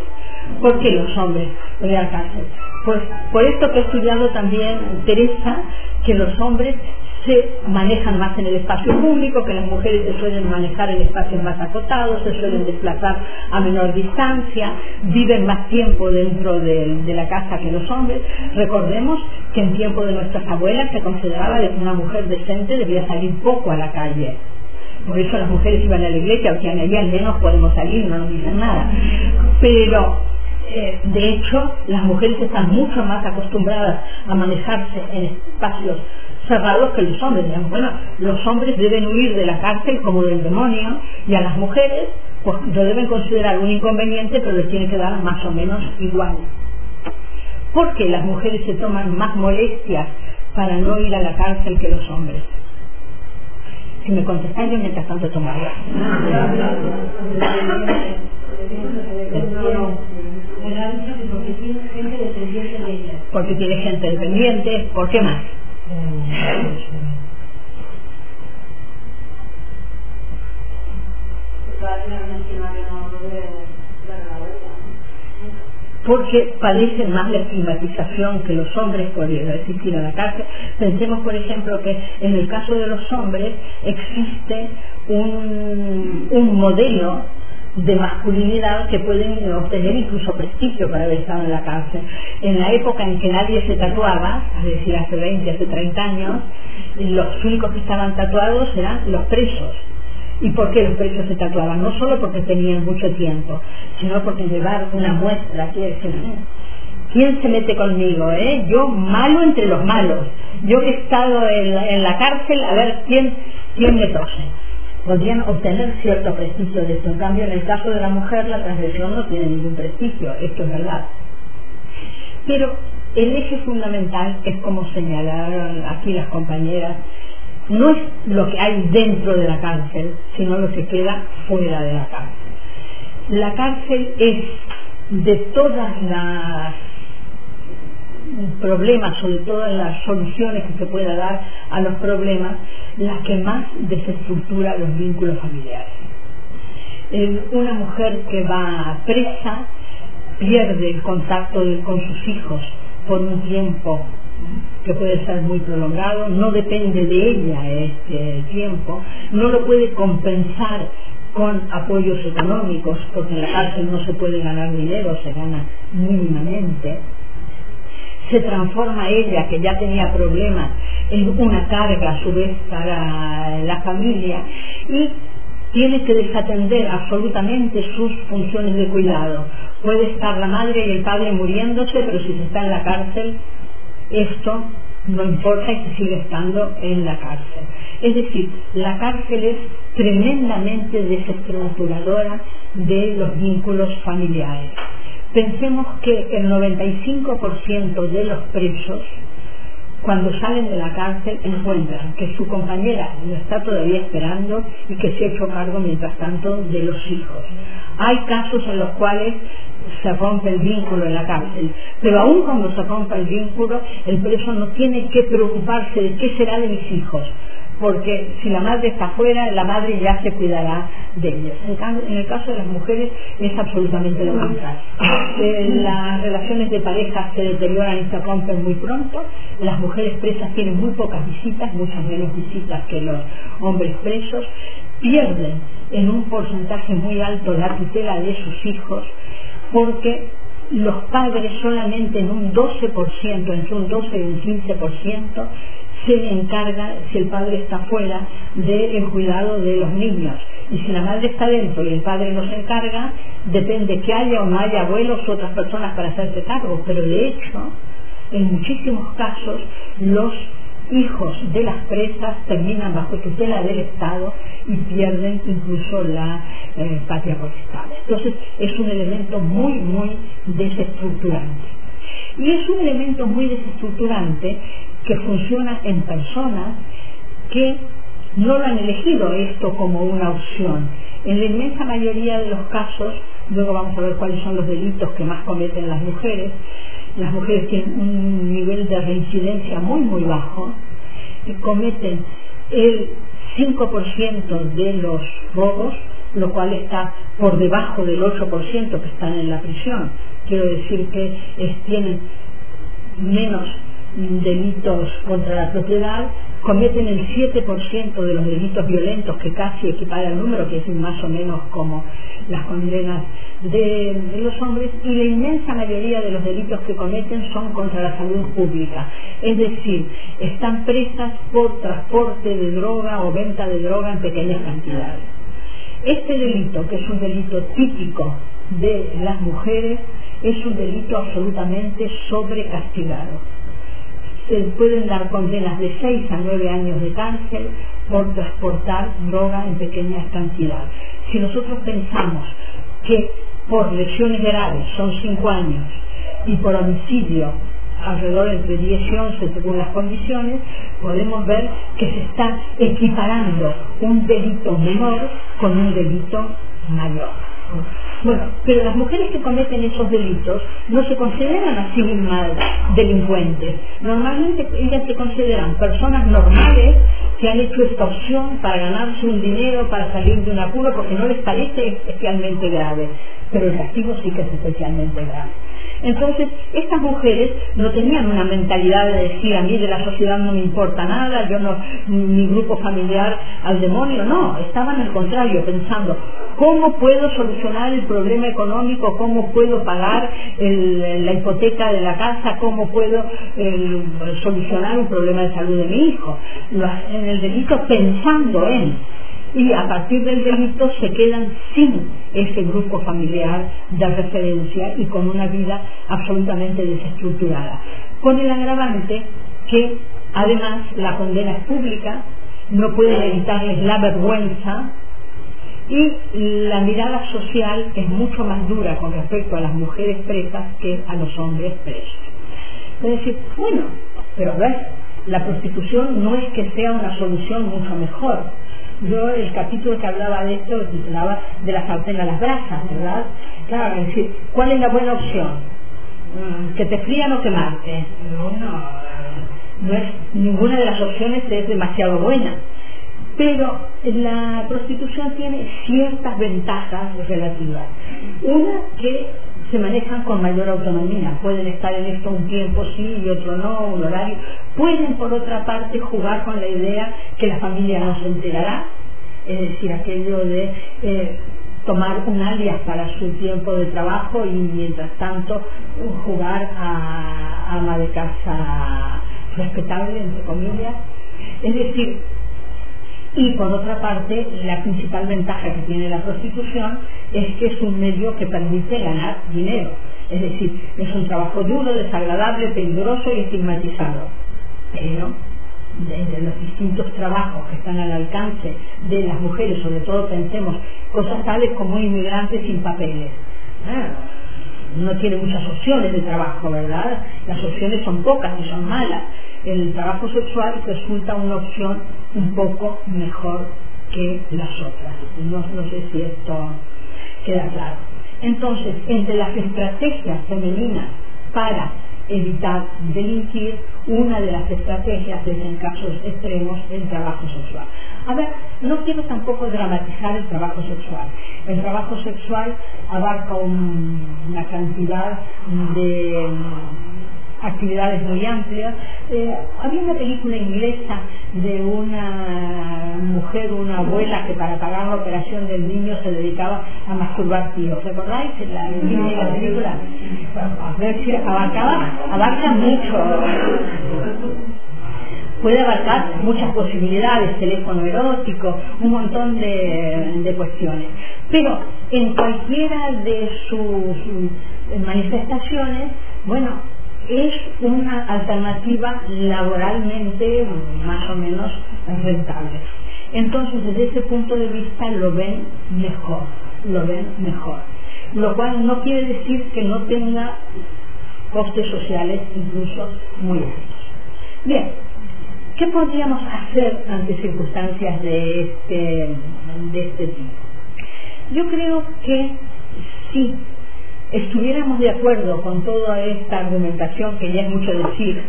¿Por qué los hombres no ir a la cárcel? Pues por esto que he estudiado también Teresa, que los hombres se manejan más en el espacio público, que las mujeres se suelen manejar en espacios más acotados, se suelen desplazar a menor distancia, viven más tiempo dentro de, de la casa que los hombres. Recordemos que en tiempo de nuestras abuelas se consideraba que una mujer decente debía salir poco a la calle por eso las mujeres iban a la iglesia, sea, allí al menos podemos salir, no nos dicen nada. Pero, eh, de hecho, las mujeres están mucho más acostumbradas a manejarse en espacios cerrados que los hombres. bueno, los hombres deben huir de la cárcel como del demonio, y a las mujeres, pues lo deben considerar un inconveniente, pero les tiene que dar más o menos igual. ¿Por qué las mujeres se toman más molestias para no ir a la cárcel que los hombres? Si me contestáis yo mientras tanto tomo Porque tiene gente dependiente, ¿por qué más? Porque padecen más la estigmatización que los hombres por resistir a la cárcel. Pensemos, por ejemplo, que en el caso de los hombres existe un, modelo de masculinidad que pueden obtener incluso prestigio para haber estado en la cárcel. En la época en que nadie se tatuaba, es decir, hace 20, hace 30 años, los únicos que estaban tatuados eran los presos ¿Y por qué los presos se tatuaban? No solo porque tenían mucho tiempo, sino porque llevar una muestra, quiere ¿quién se mete conmigo? Eh? Yo malo entre los malos. Yo que he estado en la, cárcel, a ver quién, quién me tose. Podrían obtener cierto prestigio de esto. En cambio, en el caso de la mujer, la transgresión no tiene ningún prestigio. Esto es verdad. Pero el eje fundamental es como señalaron aquí las compañeras, no es lo que hay dentro de la cárcel, sino lo que queda fuera de la cárcel. La cárcel es de todas las problemas o de todas las soluciones que se pueda dar a los problemas, la que más desestructura los vínculos familiares. una mujer que va presa pierde el contacto con sus hijos por un tiempo que puede ser muy prolongado, no depende de ella este tiempo, no lo puede compensar con apoyos económicos, porque en la cárcel no se puede ganar dinero, se gana mínimamente. Se transforma ella, que ya tenía problemas, en una carga a su vez para la familia y tiene que desatender absolutamente sus funciones de cuidado. Puede estar la madre y el padre muriéndose, pero si está en la cárcel, esto no importa y se sigue estando en la cárcel. Es decir, la cárcel es tremendamente desestructuradora de los vínculos familiares. Pensemos que el 95% de los presos, cuando salen de la cárcel, encuentran que su compañera lo está todavía esperando y que se ha hecho cargo mientras tanto de los hijos. Hay casos en los cuales se rompe el vínculo en la cárcel. Pero aún cuando se rompe el vínculo, el preso no tiene que preocuparse de qué será de mis hijos, porque si la madre está fuera, la madre ya se cuidará de ellos. En, el caso de las mujeres es absolutamente lo contrario. Eh, las relaciones de pareja se deterioran y se rompen muy pronto. Las mujeres presas tienen muy pocas visitas, muchas menos visitas que los hombres presos. Pierden en un porcentaje muy alto la tutela de sus hijos porque los padres solamente en un 12%, entre un 12 y un 15%, se encarga, si el padre está fuera, del cuidado de los niños. Y si la madre está dentro y el padre no se encarga, depende que haya o no haya abuelos u otras personas para hacerse cargo. Pero de hecho, en muchísimos casos, los hijos de las presas terminan bajo tutela del Estado y pierden incluso la eh, patria potestad. Entonces es un elemento muy, muy desestructurante. Y es un elemento muy desestructurante que funciona en personas que no lo han elegido esto como una opción. En la inmensa mayoría de los casos, luego vamos a ver cuáles son los delitos que más cometen las mujeres, las mujeres tienen un nivel de reincidencia muy, muy bajo, y cometen el 5% de los robos, lo cual está por debajo del 8% que están en la prisión. Quiero decir que tienen menos delitos contra la propiedad, cometen el 7% de los delitos violentos, que casi equipara el número, que es más o menos como las condenas de, los hombres, y la inmensa mayoría de los delitos que cometen son contra la salud pública. Es decir, están presas por transporte de droga o venta de droga en pequeñas cantidades. Este delito, que es un delito típico de las mujeres, es un delito absolutamente sobrecastigado se pueden dar condenas de 6 a 9 años de cárcel por transportar droga en pequeñas cantidades. Si nosotros pensamos que por lesiones graves son 5 años y por homicidio alrededor entre 10 y 11 según las condiciones, podemos ver que se está equiparando un delito menor con un delito mayor. Bueno, pero las mujeres que cometen esos delitos no se consideran a sí mismas delincuentes. Normalmente ellas se consideran personas normales que han hecho esta opción para ganarse un dinero, para salir de un apuro, porque no les parece especialmente grave. Pero el castigo sí que es especialmente grave. Entonces, estas mujeres no tenían una mentalidad de decir a mí de la sociedad no me importa nada, yo no, mi grupo familiar al demonio, no, estaban al contrario, pensando, ¿cómo puedo solucionar el problema económico? ¿Cómo puedo pagar la hipoteca de la casa? ¿Cómo puedo solucionar un problema de salud de mi hijo? en el delito pensando en y a partir del delito se quedan sin ese grupo familiar de referencia y con una vida absolutamente desestructurada. Con el agravante que además la condena es pública, no pueden evitarles la vergüenza y la mirada social es mucho más dura con respecto a las mujeres presas que a los hombres presos. Es decir, bueno, pero a ver, la prostitución no es que sea una solución mucho mejor, yo el capítulo que hablaba de esto lo titulaba de la sartén a las brasas, ¿verdad? Claro, es decir, ¿cuál es la buena opción? mm, que te frían o quemarte. Bueno, no es, ninguna de las opciones es demasiado buena. Pero la prostitución tiene ciertas ventajas relativas. Una que se manejan con mayor autonomía, pueden estar en esto un tiempo sí y otro no, un horario. Pueden por otra parte jugar con la idea que la familia no se enterará, es decir, aquello de eh, tomar un alias para su tiempo de trabajo y mientras tanto jugar a ama de casa respetable, entre comillas. Es decir, y por otra parte, la principal ventaja que tiene la prostitución es que es un medio que permite ganar dinero. Es decir, es un trabajo duro, desagradable, peligroso y estigmatizado. Pero de los distintos trabajos que están al alcance de las mujeres, sobre todo pensemos cosas tales como inmigrantes sin papeles. Ah, no tiene muchas opciones de trabajo, ¿verdad? Las opciones son pocas y son malas. El trabajo sexual resulta una opción un poco mejor que las otras. No, no sé si esto queda claro. Entonces, entre las estrategias femeninas para evitar delinquir, una de las estrategias es en casos extremos el trabajo sexual. A ver, no quiero tampoco dramatizar el trabajo sexual. El trabajo sexual abarca una cantidad de actividades muy amplias. Eh, había una película inglesa de una mujer, una abuela que para pagar la operación del niño se dedicaba a masturbar tíos. ¿Recordáis la, la película? A ver si abarcaba, abarca mucho puede abarcar muchas posibilidades, teléfono erótico, un montón de, de, cuestiones. Pero en cualquiera de sus manifestaciones, bueno, es una alternativa laboralmente más o menos rentable. Entonces, desde ese punto de vista lo ven mejor, lo ven mejor. Lo cual no quiere decir que no tenga costes sociales incluso muy altos. Bien, ¿qué podríamos hacer ante circunstancias de este, de este tipo? Yo creo que sí estuviéramos de acuerdo con toda esta argumentación, que ya es mucho decir,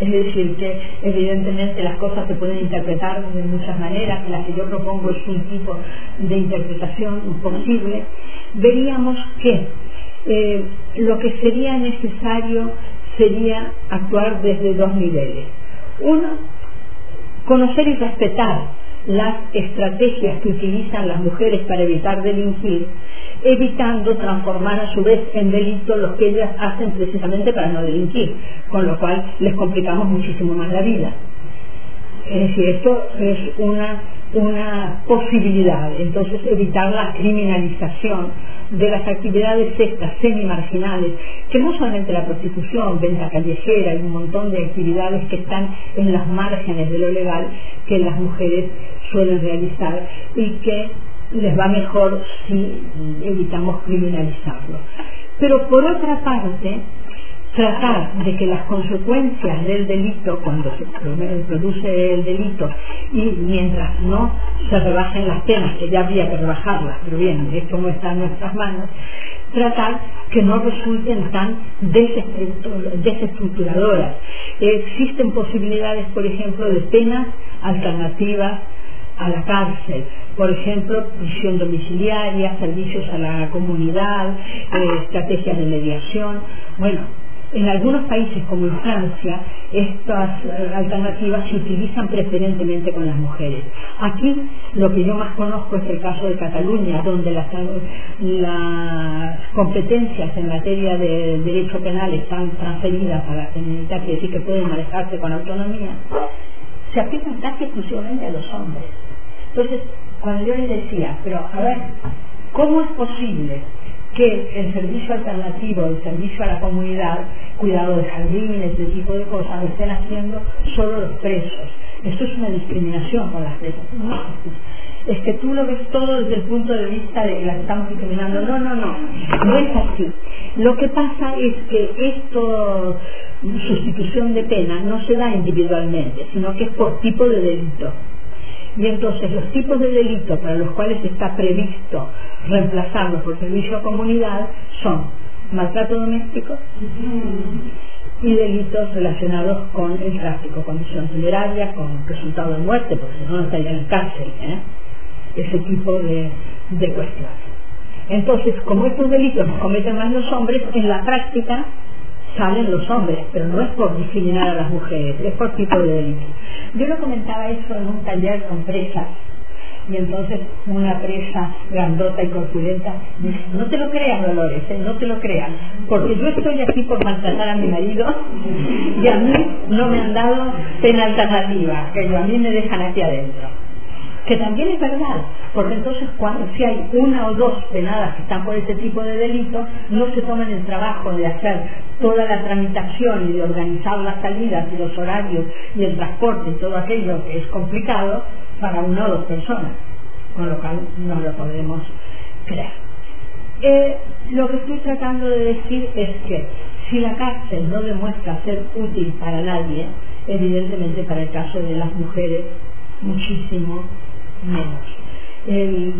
es decir, que evidentemente las cosas se pueden interpretar de muchas maneras, que la que yo propongo es un tipo de interpretación posible, veríamos que eh, lo que sería necesario sería actuar desde dos niveles. Uno, conocer y respetar las estrategias que utilizan las mujeres para evitar delinquir, evitando transformar a su vez en delito lo que ellas hacen precisamente para no delinquir, con lo cual les complicamos muchísimo más la vida. Es decir, esto es una, una posibilidad, entonces evitar la criminalización de las actividades estas semi-marginales, que no solamente la prostitución, venta callejera, hay un montón de actividades que están en las márgenes de lo legal que las mujeres suelen realizar y que les va mejor si evitamos criminalizarlo. Pero por otra parte, tratar de que las consecuencias del delito, cuando se produce el delito, y mientras no se rebajen las penas, que ya habría que rebajarlas, pero bien, esto no está en nuestras manos, tratar que no resulten tan desestructuradoras. Existen posibilidades, por ejemplo, de penas alternativas a la cárcel, por ejemplo, prisión domiciliaria, servicios a la comunidad, eh, estrategias de mediación. Bueno, en algunos países como en Francia, estas eh, alternativas se utilizan preferentemente con las mujeres. Aquí lo que yo más conozco es el caso de Cataluña, donde las, competencias en materia de derecho penal están transferidas a la Generalitat, quiere decir que pueden manejarse con autonomía, se aplican casi exclusivamente a los hombres. Entonces, cuando yo les decía, pero a ver, ¿cómo es posible que el servicio alternativo, el servicio a la comunidad, cuidado de jardines, ese tipo de cosas, lo estén haciendo solo los presos. Esto es una discriminación con las presas. Es que tú lo ves todo desde el punto de vista de que las estamos discriminando. No, no, no, no es así. Lo que pasa es que esto, sustitución de pena, no se da individualmente, sino que es por tipo de delito. Y entonces los tipos de delitos para los cuales está previsto reemplazarlos por servicio a comunidad son maltrato doméstico y delitos relacionados con el tráfico, condición funeraria, con resultado de muerte, porque si no, no estaría en cárcel, ¿eh? ese tipo de, de cuestiones. Entonces, como estos delitos los cometen más los hombres, en la práctica salen los hombres, pero no es por discriminar a las mujeres, es por tipo de delito. Yo lo comentaba eso en un taller con presas, y entonces una presa grandota y corpulenta dice, no te lo creas Dolores, ¿eh? no te lo creas, porque yo estoy aquí por maltratar a mi marido y a mí no me han dado pena alternativa, que a mí me dejan aquí adentro que también es verdad, porque entonces cuando si hay una o dos penadas que están por este tipo de delitos, no se toman el trabajo de hacer toda la tramitación y de organizar las salidas y los horarios y el transporte y todo aquello que es complicado para una o dos personas, con lo cual no lo podemos creer. Eh, lo que estoy tratando de decir es que si la cárcel no demuestra ser útil para nadie, evidentemente para el caso de las mujeres, muchísimo menos.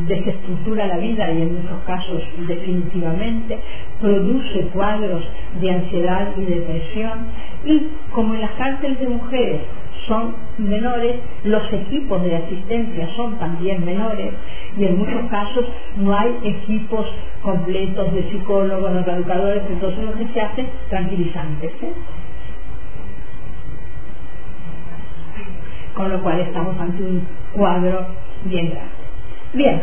Desestructura la vida y en muchos casos definitivamente produce cuadros de ansiedad y depresión y como en las cárceles de mujeres son menores, los equipos de asistencia son también menores y en muchos casos no hay equipos completos de psicólogos, de educadores, entonces lo que se hace tranquilizantes. Con lo cual estamos ante un cuadro bien Bien,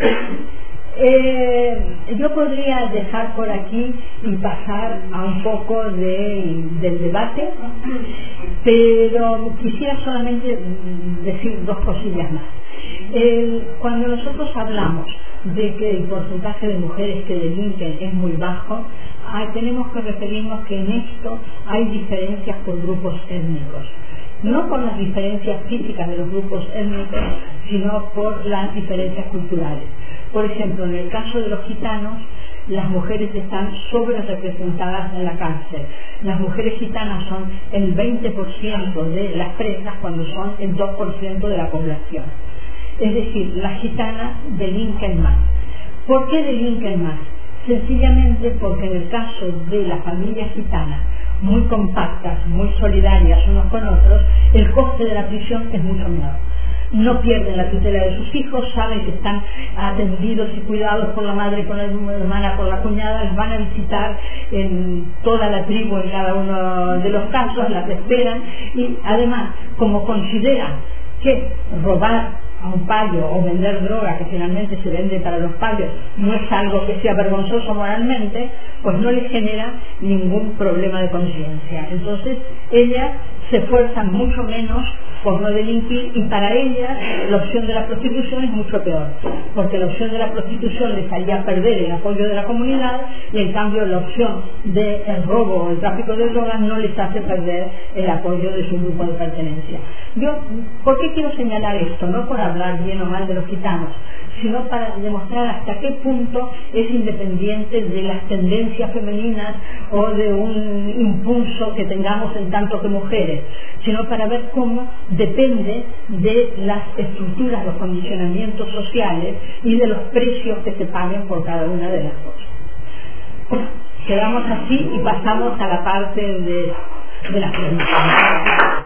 eh, yo podría dejar por aquí y pasar a un poco del debate, pero quisiera solamente decir dos cosillas más. cuando nosotros hablamos de que el porcentaje de mujeres que delinquen es muy bajo, ah, tenemos que referirnos que en esto hay diferencias por grupos étnicos no por las diferencias físicas de los grupos étnicos, sino por las diferencias culturales. Por ejemplo, en el caso de los gitanos, las mujeres están sobre representadas en la cárcel. Las mujeres gitanas son el 20% de las presas cuando son el 2% de la población. Es decir, las gitanas delinquen más. ¿Por qué delinquen más? Sencillamente porque en el caso de la familia gitana, muy compactas, muy solidarias unos con otros, el coste de la prisión es mucho menor. No pierden la tutela de sus hijos, saben que están atendidos y cuidados por la madre, por la hermana, por la cuñada, las van a visitar en toda la tribu, en cada uno de los casos, las esperan y además, como consideran que robar a un payo o vender droga que finalmente se vende para los payos no es algo que sea vergonzoso moralmente, pues no les genera ningún problema de conciencia. Entonces ellas se esfuerzan mucho menos por no delinquir y para ellas la opción de la prostitución es mucho peor, porque la opción de la prostitución les haría perder el apoyo de la comunidad y en cambio la opción del robo o el tráfico de drogas no les hace perder el apoyo de su grupo de pertenencia. Yo, ¿por qué quiero señalar esto? No por hablar bien o mal de los gitanos, sino para demostrar hasta qué punto es independiente de las tendencias femeninas o de un impulso que tengamos en tanto que mujeres, sino para ver cómo depende de las estructuras, los condicionamientos sociales y de los precios que se paguen por cada una de las cosas. quedamos así y pasamos a la parte de, de las preguntas.